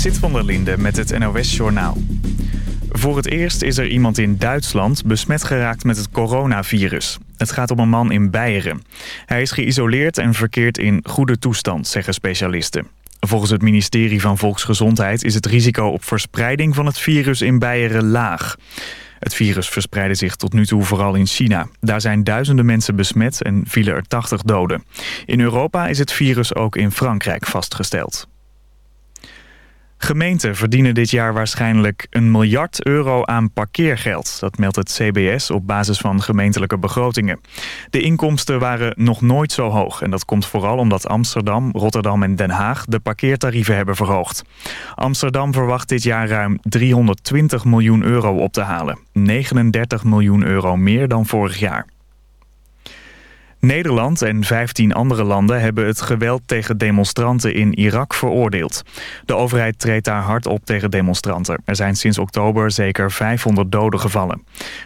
Sit van der Linde met het NOS-journaal. Voor het eerst is er iemand in Duitsland besmet geraakt met het coronavirus. Het gaat om een man in Beieren. Hij is geïsoleerd en verkeert in goede toestand, zeggen specialisten. Volgens het ministerie van Volksgezondheid is het risico op verspreiding van het virus in Beieren laag. Het virus verspreidde zich tot nu toe vooral in China. Daar zijn duizenden mensen besmet en vielen er 80 doden. In Europa is het virus ook in Frankrijk vastgesteld. Gemeenten verdienen dit jaar waarschijnlijk een miljard euro aan parkeergeld. Dat meldt het CBS op basis van gemeentelijke begrotingen. De inkomsten waren nog nooit zo hoog. En dat komt vooral omdat Amsterdam, Rotterdam en Den Haag de parkeertarieven hebben verhoogd. Amsterdam verwacht dit jaar ruim 320 miljoen euro op te halen. 39 miljoen euro meer dan vorig jaar. Nederland en 15 andere landen hebben het geweld tegen demonstranten in Irak veroordeeld. De overheid treedt daar hard op tegen demonstranten. Er zijn sinds oktober zeker 500 doden gevallen.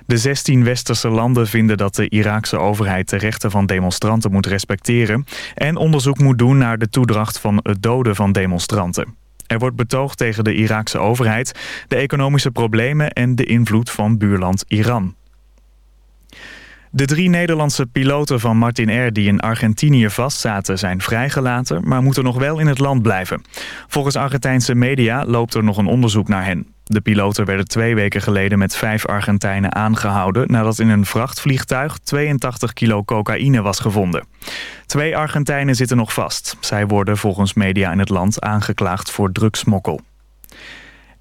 De 16 westerse landen vinden dat de Iraakse overheid de rechten van demonstranten moet respecteren... en onderzoek moet doen naar de toedracht van het doden van demonstranten. Er wordt betoogd tegen de Iraakse overheid, de economische problemen en de invloed van buurland Iran. De drie Nederlandse piloten van Martin Air die in Argentinië vastzaten zijn vrijgelaten, maar moeten nog wel in het land blijven. Volgens Argentijnse media loopt er nog een onderzoek naar hen. De piloten werden twee weken geleden met vijf Argentijnen aangehouden... nadat in een vrachtvliegtuig 82 kilo cocaïne was gevonden. Twee Argentijnen zitten nog vast. Zij worden volgens media in het land aangeklaagd voor drugsmokkel.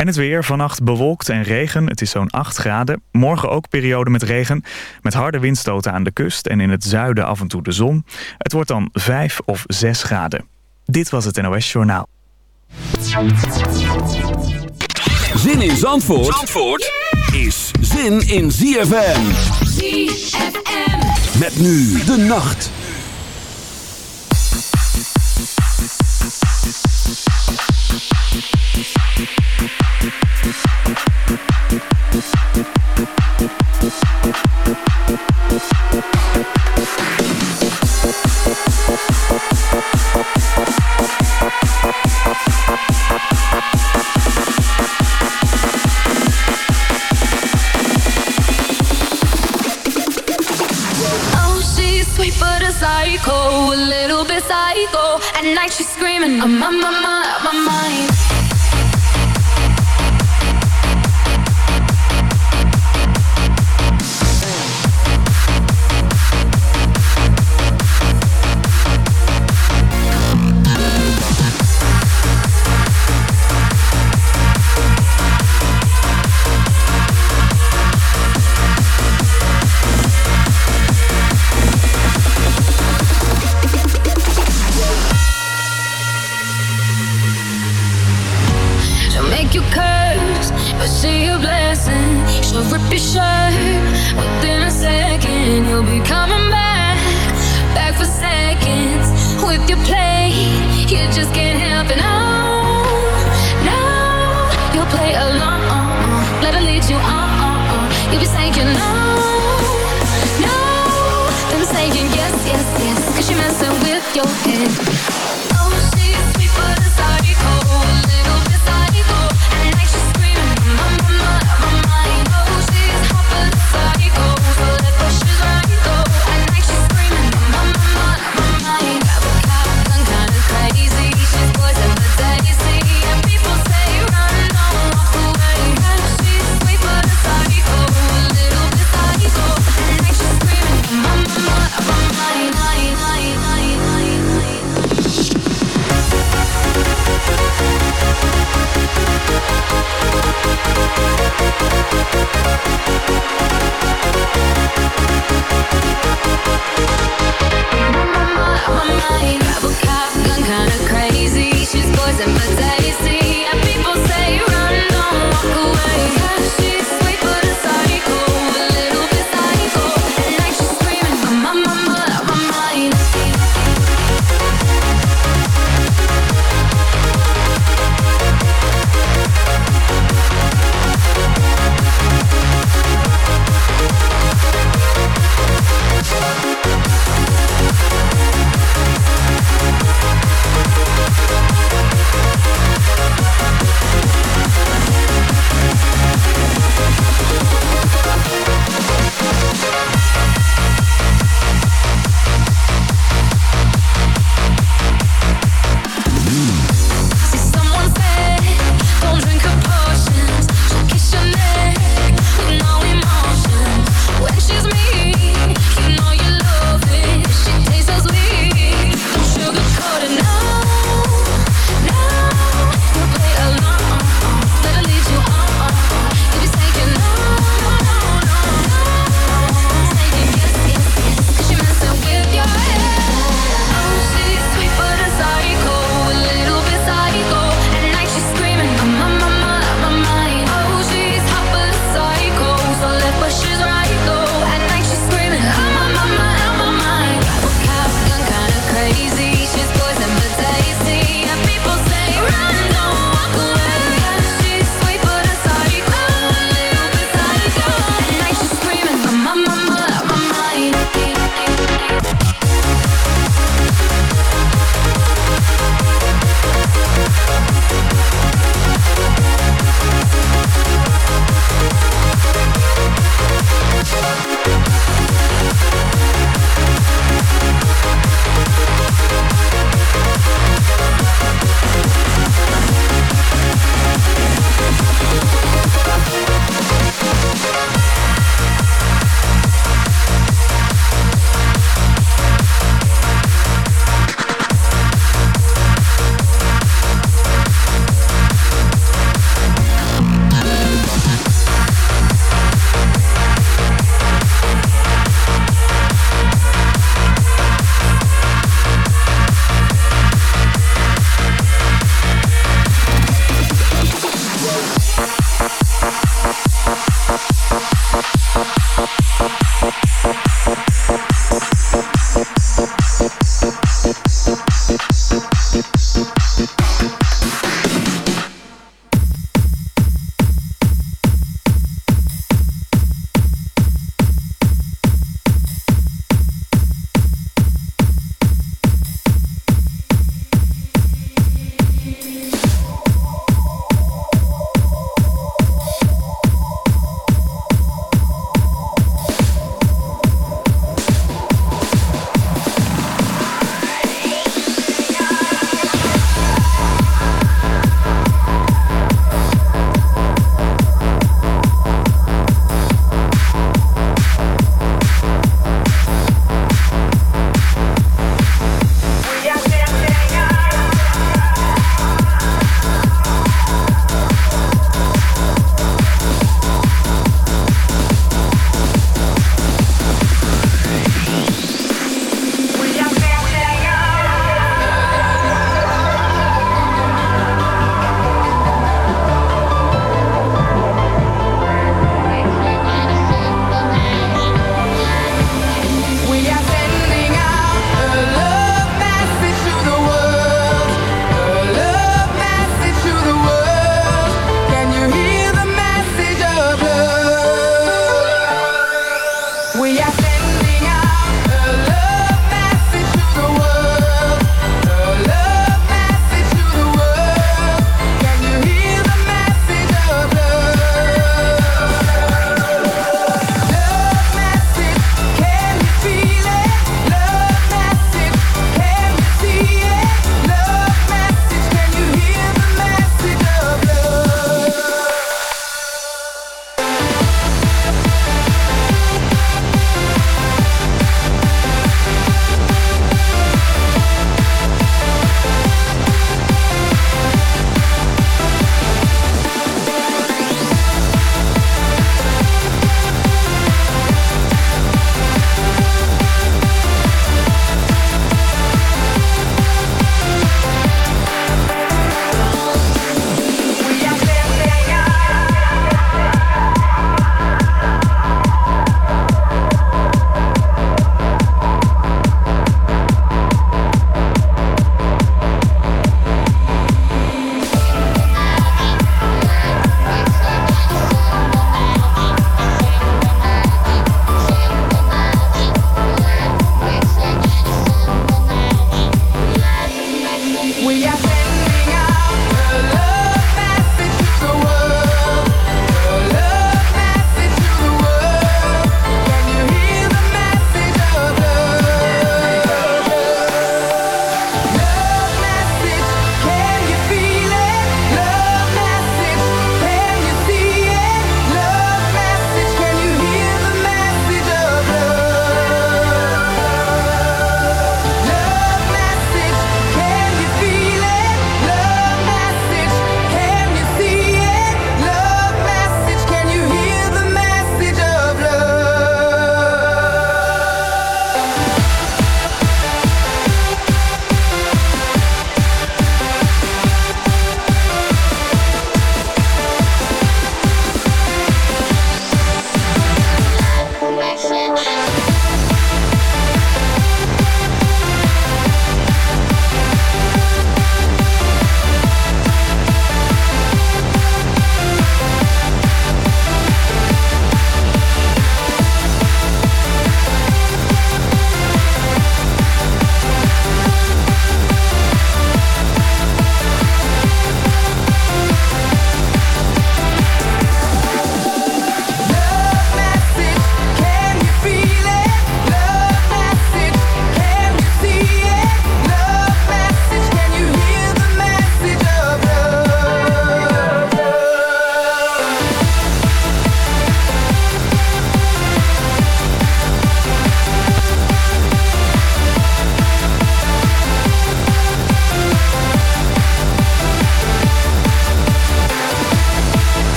En het weer, vannacht bewolkt en regen. Het is zo'n 8 graden. Morgen ook periode met regen. Met harde windstoten aan de kust en in het zuiden af en toe de zon. Het wordt dan 5 of 6 graden. Dit was het NOS Journaal. Zin in Zandvoort, Zandvoort is zin in ZFM. ZFM. Met nu de nacht. Oh, bit. At night she's screaming, I'm on my, my, my mind.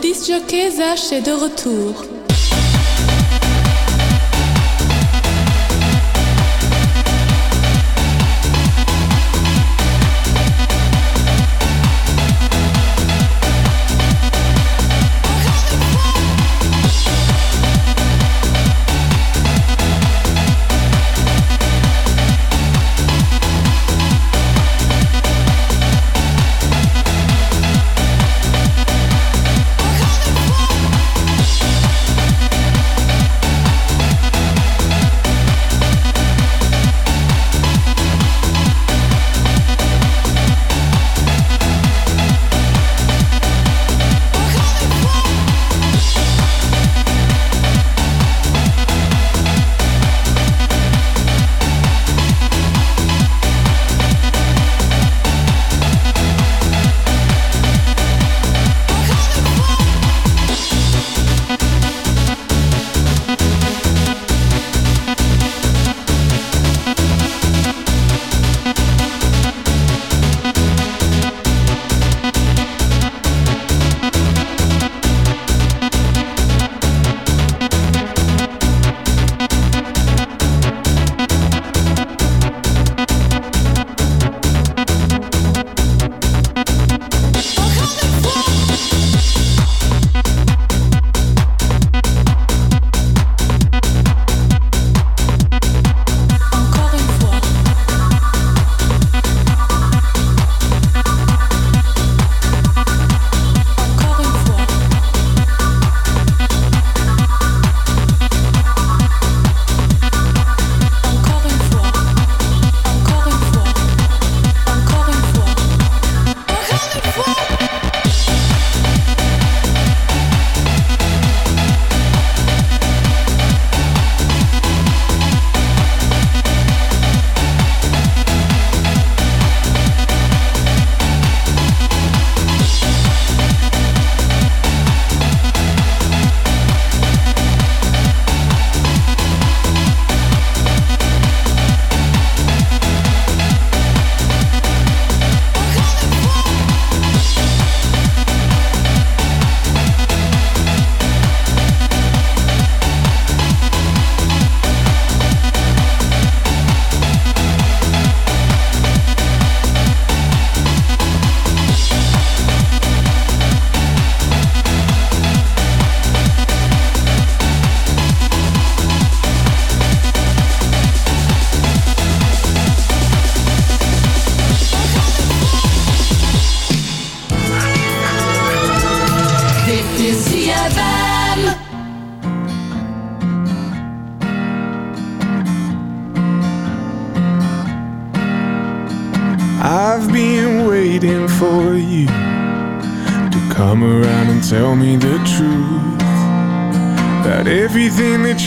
Jockey Zach est de retour.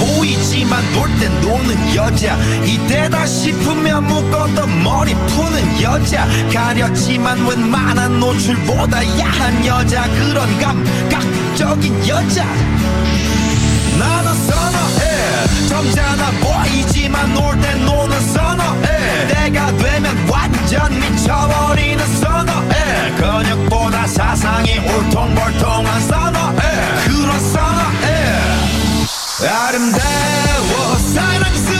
보이지만 놀 땐 노는 여자. 이때다 싶으면 묶었던 머리 푸는 여자. 가렸지만 웬만한 노출보다 야한 여자. 그런 감각적인 여자. 나는 선어해. 점잖아 보이지만 놀 땐 노는 선어해. 때가 되면 완전 미쳐버리는 선어해. 근육보다 사상이 울퉁불퉁한 선어해. 그런 선어해. 아름다워 사랑스러워